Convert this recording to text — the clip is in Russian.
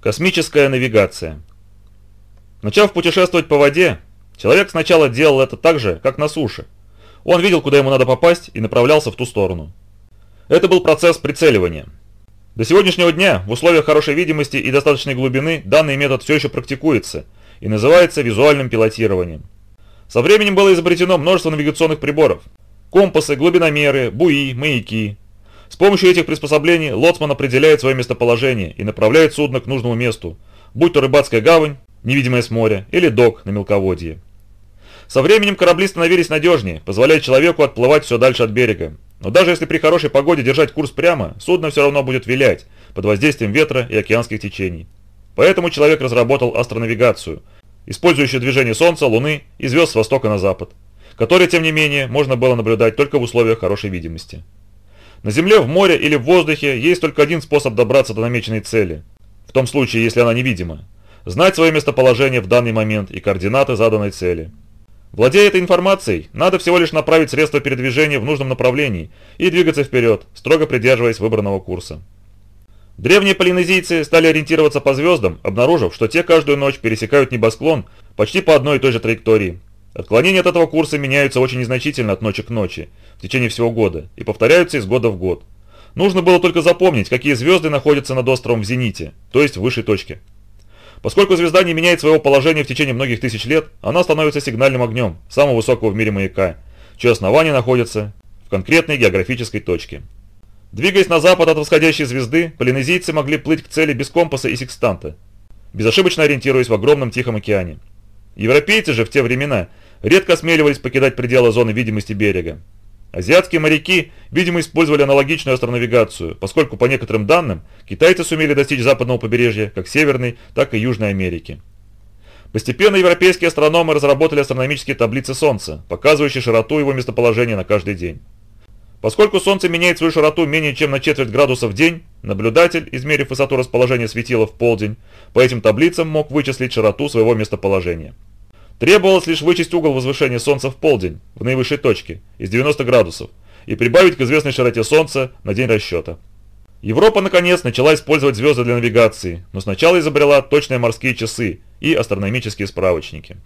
Космическая навигация. Начав путешествовать по воде, человек сначала делал это так же, как на суше. Он видел, куда ему надо попасть и направлялся в ту сторону. Это был процесс прицеливания. До сегодняшнего дня в условиях хорошей видимости и достаточной глубины данный метод все еще практикуется и называется визуальным пилотированием. Со временем было изобретено множество навигационных приборов. Компасы, глубиномеры, буи, маяки, с помощью этих приспособлений лоцман определяет свое местоположение и направляет судно к нужному месту, будь то рыбацкая гавань, невидимая с моря, или док на мелководье. Со временем корабли становились надежнее, позволяя человеку отплывать все дальше от берега. Но даже если при хорошей погоде держать курс прямо, судно все равно будет вилять под воздействием ветра и океанских течений. Поэтому человек разработал астронавигацию, использующую движение Солнца, Луны и звезд с востока на запад, которые, тем не менее, можно было наблюдать только в условиях хорошей видимости. На Земле, в море или в воздухе есть только один способ добраться до намеченной цели. В том случае, если она невидима. Знать свое местоположение в данный момент и координаты заданной цели. Владея этой информацией, надо всего лишь направить средство передвижения в нужном направлении и двигаться вперед, строго придерживаясь выбранного курса. Древние полинезийцы стали ориентироваться по звездам, обнаружив, что те каждую ночь пересекают небосклон почти по одной и той же траектории, Отклонения от этого курса меняются очень незначительно от ночи к ночи, в течение всего года, и повторяются из года в год. Нужно было только запомнить, какие звезды находятся над островом в зените, то есть в высшей точке. Поскольку звезда не меняет своего положения в течение многих тысяч лет, она становится сигнальным огнем самого высокого в мире маяка, чье основание находится в конкретной географической точке. Двигаясь на запад от восходящей звезды, полинезийцы могли плыть к цели без компаса и секстанта, безошибочно ориентируясь в огромном Тихом океане. Европейцы же в те времена редко осмеливались покидать пределы зоны видимости берега. Азиатские моряки, видимо, использовали аналогичную астронавигацию, поскольку, по некоторым данным, китайцы сумели достичь западного побережья как Северной, так и Южной Америки. Постепенно европейские астрономы разработали астрономические таблицы Солнца, показывающие широту его местоположения на каждый день. Поскольку Солнце меняет свою широту менее чем на четверть градуса в день, наблюдатель, измерив высоту расположения светила в полдень, по этим таблицам мог вычислить широту своего местоположения. Требовалось лишь вычесть угол возвышения Солнца в полдень, в наивысшей точке, из 90 градусов, и прибавить к известной широте Солнца на день расчета. Европа, наконец, начала использовать звезды для навигации, но сначала изобрела точные морские часы и астрономические справочники.